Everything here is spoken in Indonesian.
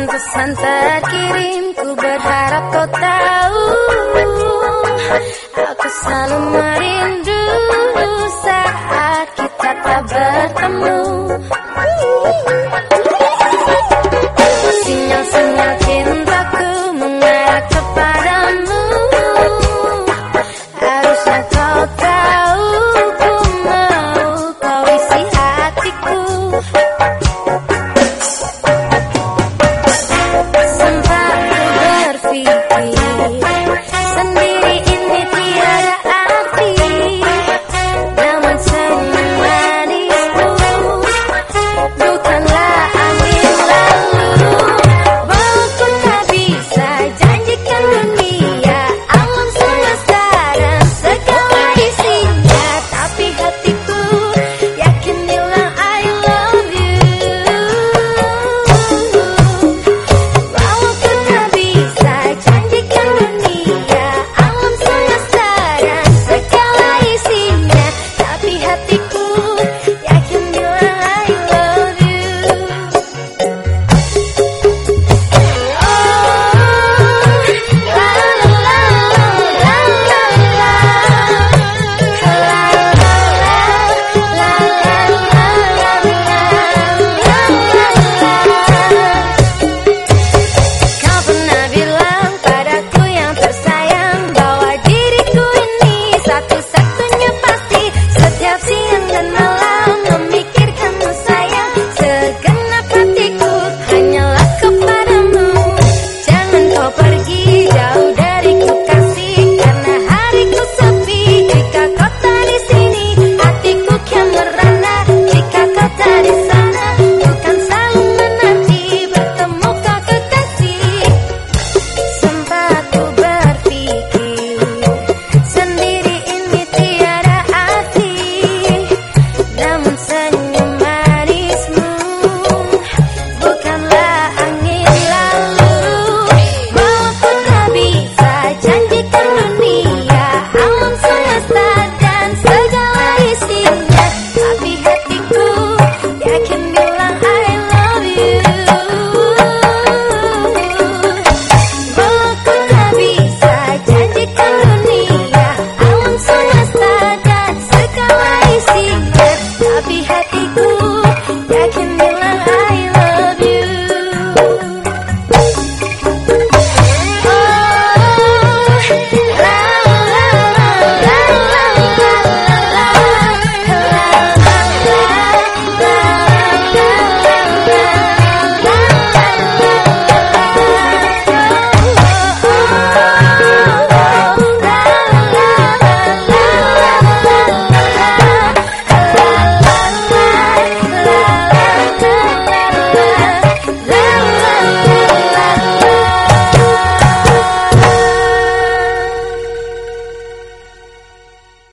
pesan-pesan terkirim Ku berharap kau tahu. Aku selalu merindu saat kita tak bertemu. creepy.